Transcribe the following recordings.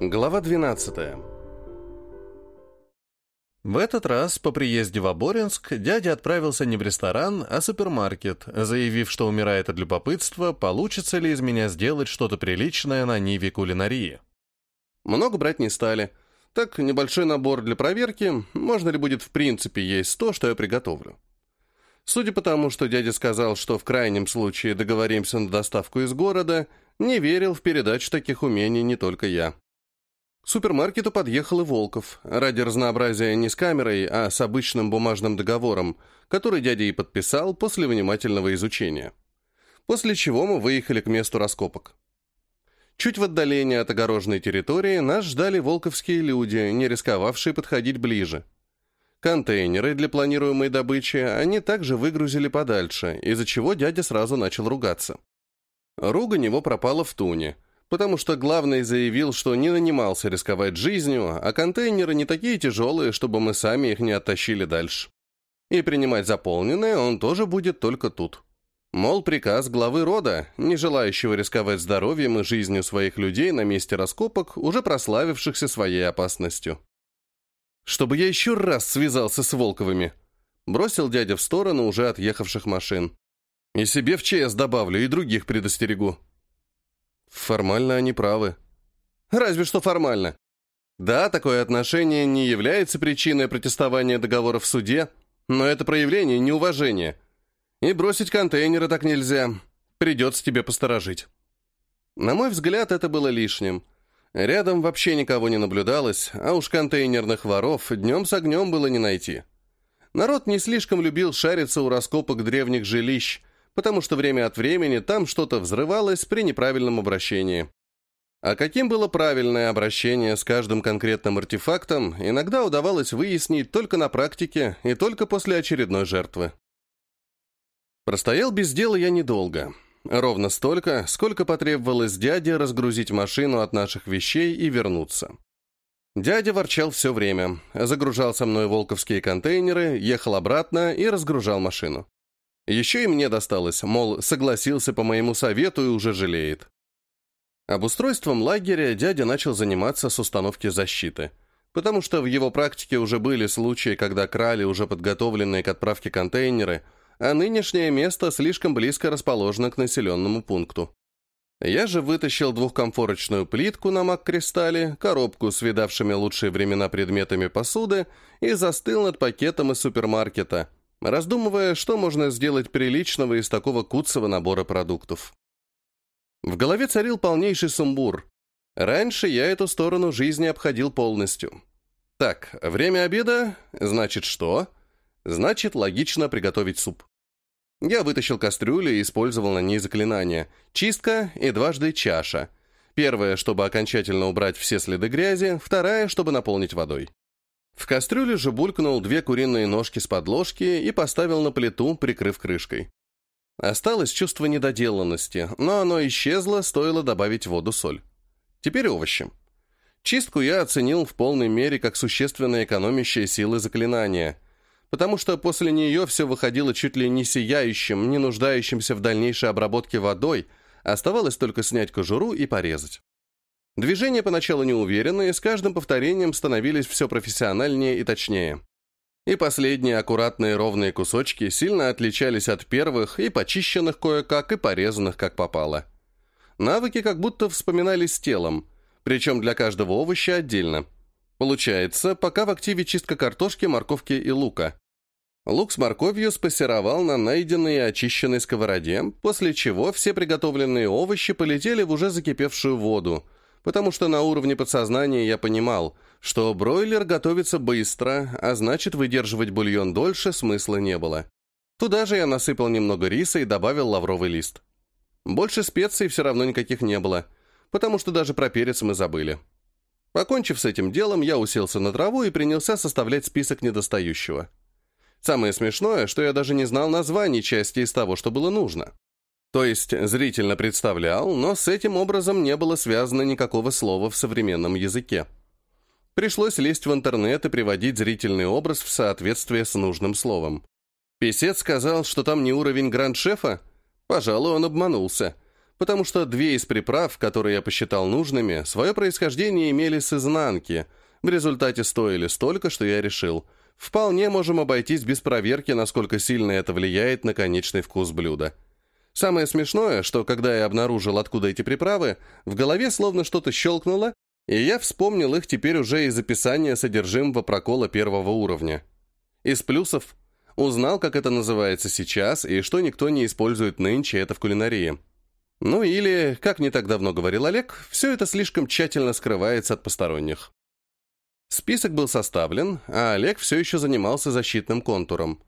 Глава 12. В этот раз, по приезде в Оборинск, дядя отправился не в ресторан, а супермаркет, заявив, что умирает от любопытства, получится ли из меня сделать что-то приличное на ниве кулинарии. Много брать не стали. Так, небольшой набор для проверки, можно ли будет в принципе есть то, что я приготовлю. Судя по тому, что дядя сказал, что в крайнем случае договоримся на доставку из города, не верил в передачу таких умений не только я. Супермаркету подъехал и Волков, ради разнообразия не с камерой, а с обычным бумажным договором, который дядя и подписал после внимательного изучения. После чего мы выехали к месту раскопок. Чуть в отдалении от огороженной территории нас ждали волковские люди, не рисковавшие подходить ближе. Контейнеры для планируемой добычи они также выгрузили подальше, из-за чего дядя сразу начал ругаться. Ругань его пропала в туне, потому что главный заявил, что не нанимался рисковать жизнью, а контейнеры не такие тяжелые, чтобы мы сами их не оттащили дальше. И принимать заполненное он тоже будет только тут. Мол, приказ главы рода, не желающего рисковать здоровьем и жизнью своих людей на месте раскопок, уже прославившихся своей опасностью чтобы я еще раз связался с Волковыми. Бросил дядя в сторону уже отъехавших машин. И себе в ЧС добавлю, и других предостерегу. Формально они правы. Разве что формально. Да, такое отношение не является причиной протестования договора в суде, но это проявление неуважения. И бросить контейнеры так нельзя. Придется тебе посторожить. На мой взгляд, это было лишним. Рядом вообще никого не наблюдалось, а уж контейнерных воров днем с огнем было не найти. Народ не слишком любил шариться у раскопок древних жилищ, потому что время от времени там что-то взрывалось при неправильном обращении. А каким было правильное обращение с каждым конкретным артефактом, иногда удавалось выяснить только на практике и только после очередной жертвы. Простоял без дела я недолго. Ровно столько, сколько потребовалось дяде разгрузить машину от наших вещей и вернуться. Дядя ворчал все время, загружал со мной волковские контейнеры, ехал обратно и разгружал машину. Еще и мне досталось, мол, согласился по моему совету и уже жалеет. Обустройством лагеря дядя начал заниматься с установки защиты, потому что в его практике уже были случаи, когда крали уже подготовленные к отправке контейнеры – а нынешнее место слишком близко расположено к населенному пункту. Я же вытащил двухкомфорочную плитку на маг-кристалле, коробку с видавшими лучшие времена предметами посуды и застыл над пакетом из супермаркета, раздумывая, что можно сделать приличного из такого куцого набора продуктов. В голове царил полнейший сумбур. Раньше я эту сторону жизни обходил полностью. Так, время обеда, значит что? Значит, логично приготовить суп. Я вытащил кастрюлю и использовал на ней заклинание. Чистка и дважды чаша. Первая, чтобы окончательно убрать все следы грязи, вторая, чтобы наполнить водой. В кастрюле же булькнул две куриные ножки с подложки и поставил на плиту, прикрыв крышкой. Осталось чувство недоделанности, но оно исчезло, стоило добавить воду-соль. Теперь овощи. Чистку я оценил в полной мере как существенно экономящие силы заклинания – потому что после нее все выходило чуть ли не сияющим, не нуждающимся в дальнейшей обработке водой, оставалось только снять кожуру и порезать. Движения поначалу неуверенные, с каждым повторением становились все профессиональнее и точнее. И последние аккуратные ровные кусочки сильно отличались от первых и почищенных кое-как, и порезанных как попало. Навыки как будто вспоминались телом, причем для каждого овоща отдельно – Получается, пока в активе чистка картошки, морковки и лука. Лук с морковью спассеровал на найденной и очищенной сковороде, после чего все приготовленные овощи полетели в уже закипевшую воду, потому что на уровне подсознания я понимал, что бройлер готовится быстро, а значит выдерживать бульон дольше смысла не было. Туда же я насыпал немного риса и добавил лавровый лист. Больше специй все равно никаких не было, потому что даже про перец мы забыли. Покончив с этим делом, я уселся на траву и принялся составлять список недостающего. Самое смешное, что я даже не знал названий части из того, что было нужно. То есть зрительно представлял, но с этим образом не было связано никакого слова в современном языке. Пришлось лезть в интернет и приводить зрительный образ в соответствие с нужным словом. Песец сказал, что там не уровень гранд-шефа. Пожалуй, он обманулся, потому что две из приправ, которые я посчитал нужными, свое происхождение имели с изнанки, в результате стоили столько, что я решил, вполне можем обойтись без проверки, насколько сильно это влияет на конечный вкус блюда. Самое смешное, что когда я обнаружил, откуда эти приправы, в голове словно что-то щелкнуло, и я вспомнил их теперь уже из описания содержимого прокола первого уровня. Из плюсов узнал, как это называется сейчас, и что никто не использует нынче это в кулинарии. Ну или, как не так давно говорил Олег, все это слишком тщательно скрывается от посторонних. Список был составлен, а Олег все еще занимался защитным контуром.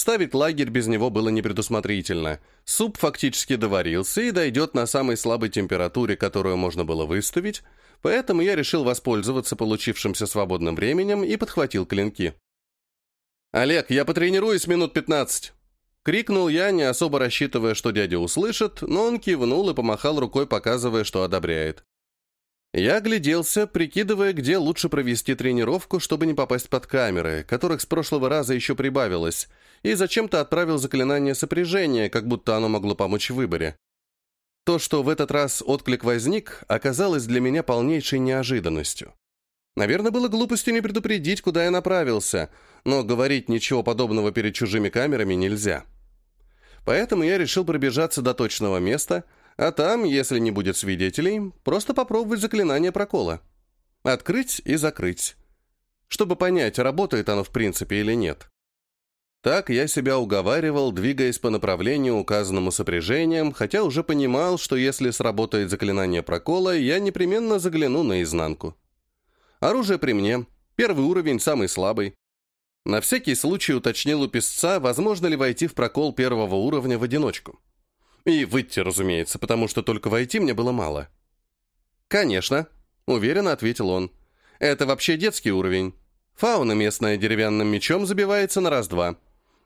Ставить лагерь без него было непредусмотрительно. Суп фактически доварился и дойдет на самой слабой температуре, которую можно было выставить, поэтому я решил воспользоваться получившимся свободным временем и подхватил клинки. «Олег, я потренируюсь минут пятнадцать!» Крикнул я, не особо рассчитывая, что дядя услышит, но он кивнул и помахал рукой, показывая, что одобряет. Я огляделся, прикидывая, где лучше провести тренировку, чтобы не попасть под камеры, которых с прошлого раза еще прибавилось, и зачем-то отправил заклинание сопряжения, как будто оно могло помочь в выборе. То, что в этот раз отклик возник, оказалось для меня полнейшей неожиданностью. Наверное, было глупостью не предупредить, куда я направился, но говорить ничего подобного перед чужими камерами нельзя. Поэтому я решил пробежаться до точного места — а там, если не будет свидетелей, просто попробовать заклинание прокола. Открыть и закрыть. Чтобы понять, работает оно в принципе или нет. Так я себя уговаривал, двигаясь по направлению, указанному сопряжением, хотя уже понимал, что если сработает заклинание прокола, я непременно загляну наизнанку. Оружие при мне, первый уровень, самый слабый. На всякий случай уточнил у песца, возможно ли войти в прокол первого уровня в одиночку. И выйти, разумеется, потому что только войти мне было мало. «Конечно», — уверенно ответил он. «Это вообще детский уровень. Фауна местная деревянным мечом забивается на раз-два.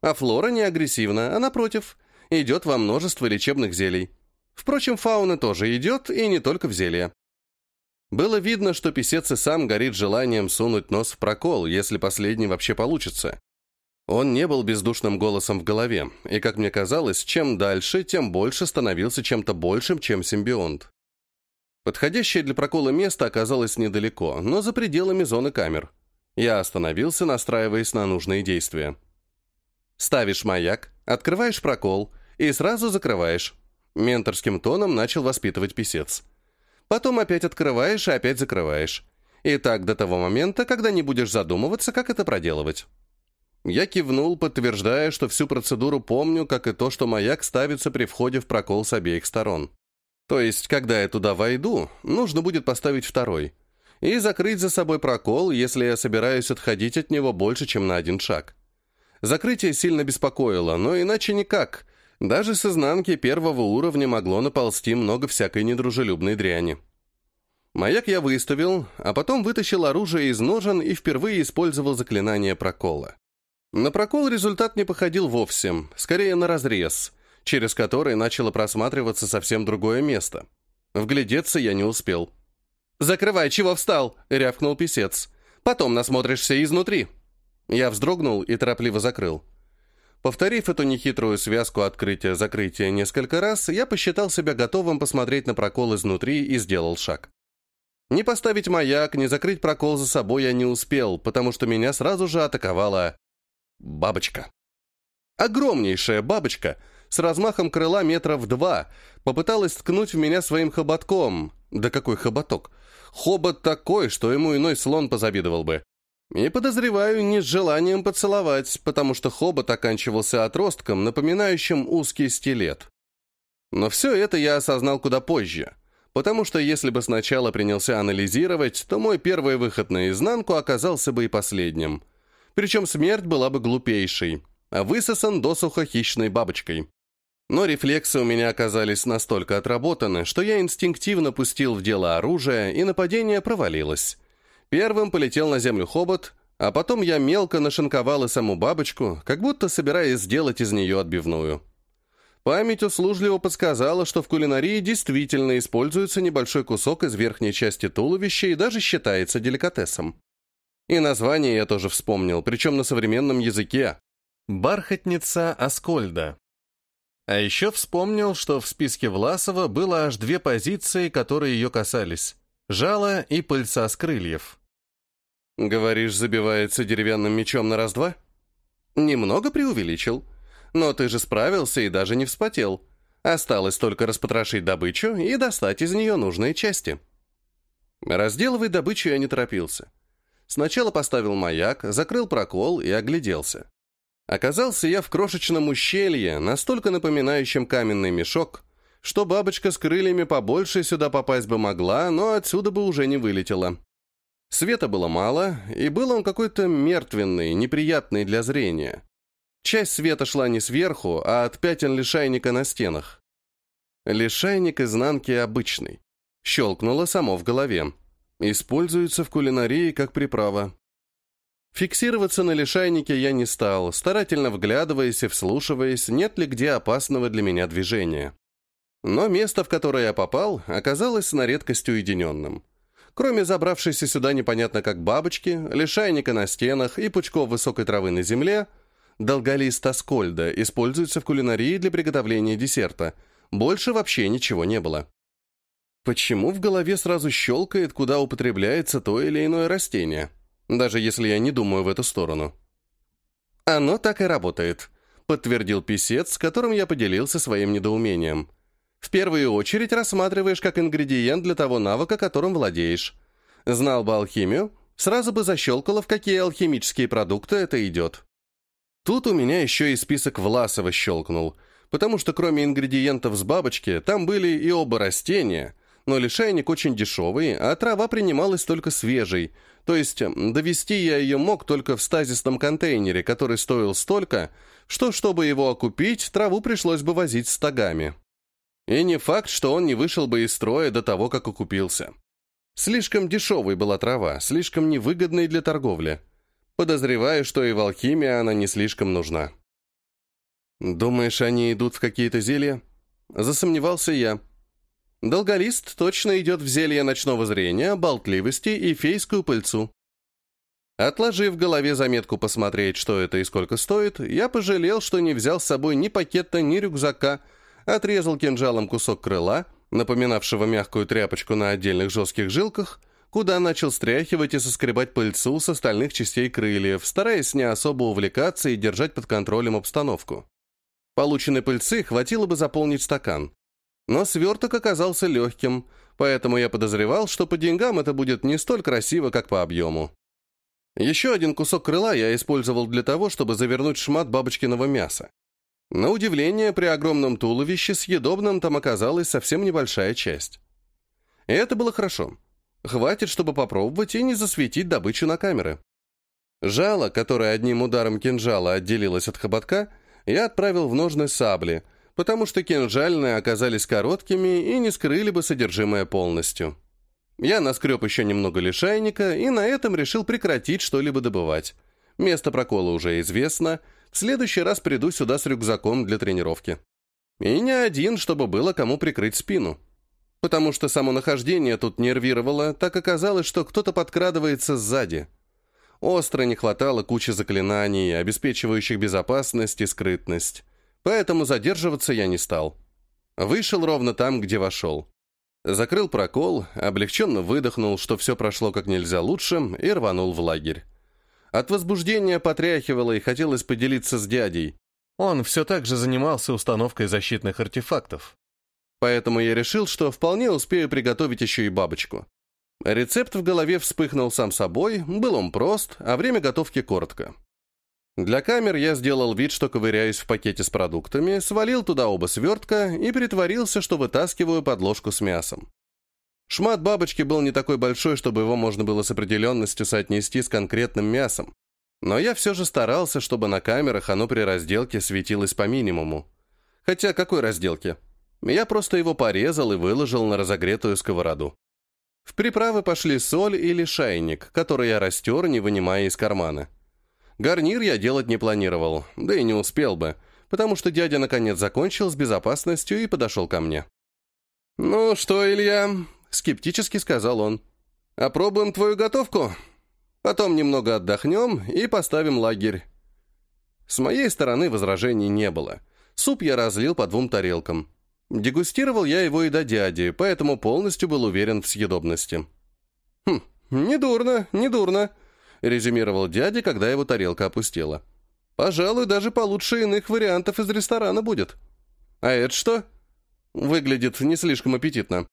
А флора не агрессивна, а напротив, идет во множество лечебных зелий. Впрочем, фауна тоже идет, и не только в зелье. Было видно, что писец и сам горит желанием сунуть нос в прокол, если последний вообще получится. Он не был бездушным голосом в голове, и, как мне казалось, чем дальше, тем больше становился чем-то большим, чем симбионт. Подходящее для прокола место оказалось недалеко, но за пределами зоны камер. Я остановился, настраиваясь на нужные действия. Ставишь маяк, открываешь прокол и сразу закрываешь. Менторским тоном начал воспитывать писец. Потом опять открываешь и опять закрываешь. И так до того момента, когда не будешь задумываться, как это проделывать. Я кивнул, подтверждая, что всю процедуру помню, как и то, что маяк ставится при входе в прокол с обеих сторон. То есть, когда я туда войду, нужно будет поставить второй. И закрыть за собой прокол, если я собираюсь отходить от него больше, чем на один шаг. Закрытие сильно беспокоило, но иначе никак. Даже с изнанки первого уровня могло наползти много всякой недружелюбной дряни. Маяк я выставил, а потом вытащил оружие из ножен и впервые использовал заклинание прокола. На прокол результат не походил вовсе, скорее на разрез, через который начало просматриваться совсем другое место. Вглядеться я не успел. «Закрывай, чего встал?» — рявкнул писец. «Потом насмотришься изнутри». Я вздрогнул и торопливо закрыл. Повторив эту нехитрую связку открытия-закрытия несколько раз, я посчитал себя готовым посмотреть на прокол изнутри и сделал шаг. Не поставить маяк, не закрыть прокол за собой я не успел, потому что меня сразу же атаковала Бабочка. Огромнейшая бабочка с размахом крыла метров два попыталась ткнуть в меня своим хоботком. Да какой хоботок? Хобот такой, что ему иной слон позавидовал бы. И подозреваю, не с желанием поцеловать, потому что хобот оканчивался отростком, напоминающим узкий стилет. Но все это я осознал куда позже, потому что если бы сначала принялся анализировать, то мой первый выход наизнанку оказался бы и последним — причем смерть была бы глупейшей, а высосан досуха хищной бабочкой. Но рефлексы у меня оказались настолько отработаны, что я инстинктивно пустил в дело оружие, и нападение провалилось. Первым полетел на землю хобот, а потом я мелко нашинковал и саму бабочку, как будто собираясь сделать из нее отбивную. Память услужливо подсказала, что в кулинарии действительно используется небольшой кусок из верхней части туловища и даже считается деликатесом. И название я тоже вспомнил, причем на современном языке. «Бархатница Аскольда». А еще вспомнил, что в списке Власова было аж две позиции, которые ее касались — жало и пыльца с крыльев. «Говоришь, забивается деревянным мечом на раз-два?» «Немного преувеличил. Но ты же справился и даже не вспотел. Осталось только распотрошить добычу и достать из нее нужные части». Разделывать добычу я не торопился. Сначала поставил маяк, закрыл прокол и огляделся. Оказался я в крошечном ущелье, настолько напоминающем каменный мешок, что бабочка с крыльями побольше сюда попасть бы могла, но отсюда бы уже не вылетела. Света было мало, и был он какой-то мертвенный, неприятный для зрения. Часть света шла не сверху, а от пятен лишайника на стенах. Лишайник изнанки обычный. Щелкнуло само в голове. Используется в кулинарии как приправа. Фиксироваться на лишайнике я не стал, старательно вглядываясь и вслушиваясь, нет ли где опасного для меня движения. Но место, в которое я попал, оказалось на редкость уединенным. Кроме забравшейся сюда непонятно как бабочки, лишайника на стенах и пучков высокой травы на земле, долголист аскольда используется в кулинарии для приготовления десерта. Больше вообще ничего не было. Почему в голове сразу щелкает, куда употребляется то или иное растение? Даже если я не думаю в эту сторону. «Оно так и работает», — подтвердил писец, с которым я поделился своим недоумением. «В первую очередь рассматриваешь как ингредиент для того навыка, которым владеешь. Знал бы алхимию, сразу бы защелкало, в какие алхимические продукты это идет». Тут у меня еще и список Власова щелкнул, потому что кроме ингредиентов с бабочки, там были и оба растения — но лишайник очень дешевый, а трава принималась только свежей, то есть довести я ее мог только в стазисном контейнере, который стоил столько, что, чтобы его окупить, траву пришлось бы возить стогами. И не факт, что он не вышел бы из строя до того, как окупился. Слишком дешевой была трава, слишком невыгодной для торговли. Подозреваю, что и в алхимии она не слишком нужна. «Думаешь, они идут в какие-то зелья?» Засомневался я. Долголист точно идет в зелье ночного зрения, болтливости и фейскую пыльцу. Отложив в голове заметку посмотреть, что это и сколько стоит, я пожалел, что не взял с собой ни пакета, ни рюкзака, отрезал кинжалом кусок крыла, напоминавшего мягкую тряпочку на отдельных жестких жилках, куда начал стряхивать и соскребать пыльцу с остальных частей крыльев, стараясь не особо увлекаться и держать под контролем обстановку. Полученной пыльцы хватило бы заполнить стакан. Но сверток оказался легким, поэтому я подозревал, что по деньгам это будет не столь красиво, как по объему. Еще один кусок крыла я использовал для того, чтобы завернуть шмат бабочкиного мяса. На удивление, при огромном туловище съедобным там оказалась совсем небольшая часть. И это было хорошо. Хватит, чтобы попробовать и не засветить добычу на камеры. Жало, которое одним ударом кинжала отделилось от хоботка, я отправил в ножны сабли — потому что кинжальные оказались короткими и не скрыли бы содержимое полностью. Я наскреб еще немного лишайника и на этом решил прекратить что-либо добывать. Место прокола уже известно, в следующий раз приду сюда с рюкзаком для тренировки. И не один, чтобы было кому прикрыть спину. Потому что само нахождение тут нервировало, так оказалось, что кто-то подкрадывается сзади. Остро не хватало кучи заклинаний, обеспечивающих безопасность и скрытность поэтому задерживаться я не стал. Вышел ровно там, где вошел. Закрыл прокол, облегченно выдохнул, что все прошло как нельзя лучше, и рванул в лагерь. От возбуждения потряхивало и хотелось поделиться с дядей. Он все так же занимался установкой защитных артефактов. Поэтому я решил, что вполне успею приготовить еще и бабочку. Рецепт в голове вспыхнул сам собой, был он прост, а время готовки коротко. Для камер я сделал вид, что ковыряюсь в пакете с продуктами, свалил туда оба свертка и притворился, что вытаскиваю подложку с мясом. Шмат бабочки был не такой большой, чтобы его можно было с определенностью соотнести с конкретным мясом. Но я все же старался, чтобы на камерах оно при разделке светилось по минимуму. Хотя какой разделке? Я просто его порезал и выложил на разогретую сковороду. В приправы пошли соль и лишайник, который я растер, не вынимая из кармана. Гарнир я делать не планировал, да и не успел бы, потому что дядя наконец закончил с безопасностью и подошел ко мне. «Ну что, Илья?» — скептически сказал он. «Опробуем твою готовку. Потом немного отдохнем и поставим лагерь». С моей стороны возражений не было. Суп я разлил по двум тарелкам. Дегустировал я его и до дяди, поэтому полностью был уверен в съедобности. «Хм, недурно, недурно», — резюмировал дядя, когда его тарелка опустела. «Пожалуй, даже получше иных вариантов из ресторана будет. А это что?» «Выглядит не слишком аппетитно.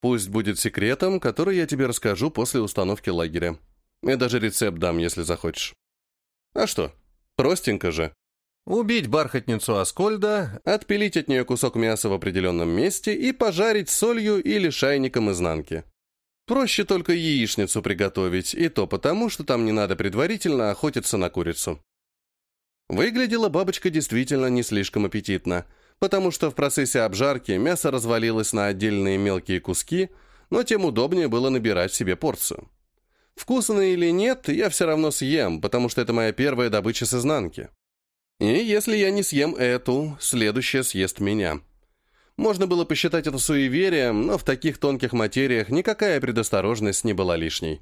Пусть будет секретом, который я тебе расскажу после установки лагеря. Я даже рецепт дам, если захочешь». «А что? Простенько же. Убить бархатницу Аскольда, отпилить от нее кусок мяса в определенном месте и пожарить солью или шайником изнанки. Проще только яичницу приготовить, и то потому, что там не надо предварительно охотиться на курицу. Выглядела бабочка действительно не слишком аппетитно, потому что в процессе обжарки мясо развалилось на отдельные мелкие куски, но тем удобнее было набирать себе порцию. Вкусно или нет, я все равно съем, потому что это моя первая добыча с изнанки. И если я не съем эту, следующая съест меня. Можно было посчитать это суеверием, но в таких тонких материях никакая предосторожность не была лишней.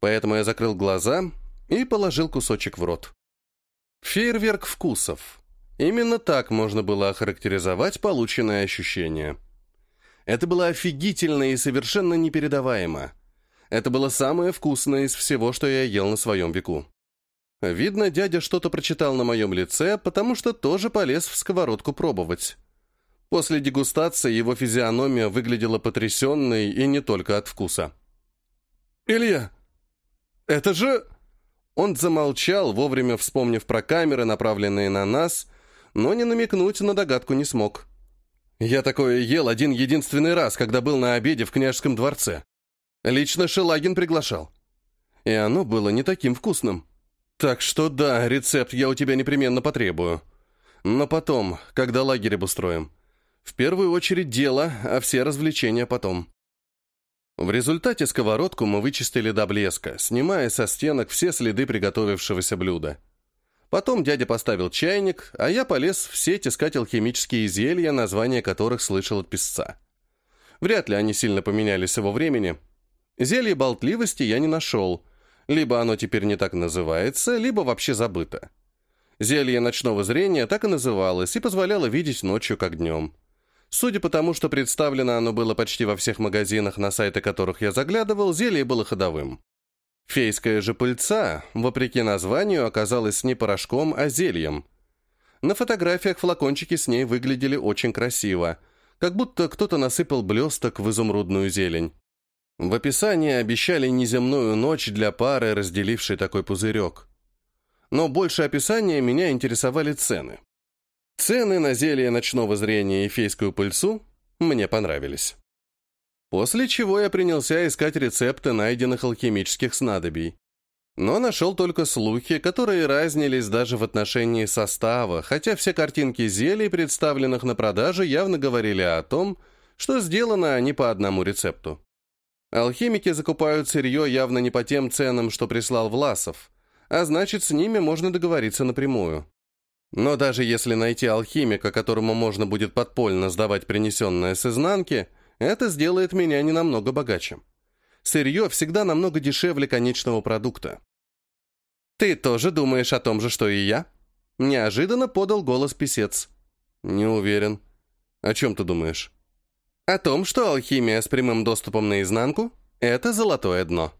Поэтому я закрыл глаза и положил кусочек в рот. Фейерверк вкусов. Именно так можно было охарактеризовать полученное ощущение. Это было офигительно и совершенно непередаваемо. Это было самое вкусное из всего, что я ел на своем веку. Видно, дядя что-то прочитал на моем лице, потому что тоже полез в сковородку пробовать. После дегустации его физиономия выглядела потрясенной и не только от вкуса. «Илья, это же...» Он замолчал, вовремя вспомнив про камеры, направленные на нас, но не намекнуть на догадку не смог. «Я такое ел один единственный раз, когда был на обеде в княжеском дворце. Лично Шелагин приглашал. И оно было не таким вкусным». Так что да, рецепт я у тебя непременно потребую. Но потом, когда лагерь обустроим. В первую очередь дело, а все развлечения потом. В результате сковородку мы вычистили до блеска, снимая со стенок все следы приготовившегося блюда. Потом дядя поставил чайник, а я полез в сеть искать алхимические зелья, названия которых слышал от писца. Вряд ли они сильно поменялись его времени. Зелье болтливости я не нашел, либо оно теперь не так называется, либо вообще забыто. Зелье ночного зрения так и называлось и позволяло видеть ночью как днем. Судя по тому, что представлено оно было почти во всех магазинах, на сайты которых я заглядывал, зелье было ходовым. Фейская же пыльца, вопреки названию, оказалась не порошком, а зельем. На фотографиях флакончики с ней выглядели очень красиво, как будто кто-то насыпал блесток в изумрудную зелень. В описании обещали неземную ночь для пары, разделившей такой пузырек. Но больше описания меня интересовали цены. Цены на зелье ночного зрения и фейскую пыльцу мне понравились. После чего я принялся искать рецепты найденных алхимических снадобий. Но нашел только слухи, которые разнились даже в отношении состава, хотя все картинки зелий, представленных на продаже, явно говорили о том, что сделано они по одному рецепту. Алхимики закупают сырье явно не по тем ценам, что прислал Власов, а значит, с ними можно договориться напрямую. Но даже если найти алхимика, которому можно будет подпольно сдавать принесенное с изнанки, это сделает меня не намного богаче. Сырье всегда намного дешевле конечного продукта. «Ты тоже думаешь о том же, что и я?» Неожиданно подал голос писец. «Не уверен. О чем ты думаешь?» О том, что алхимия с прямым доступом наизнанку — это золотое дно.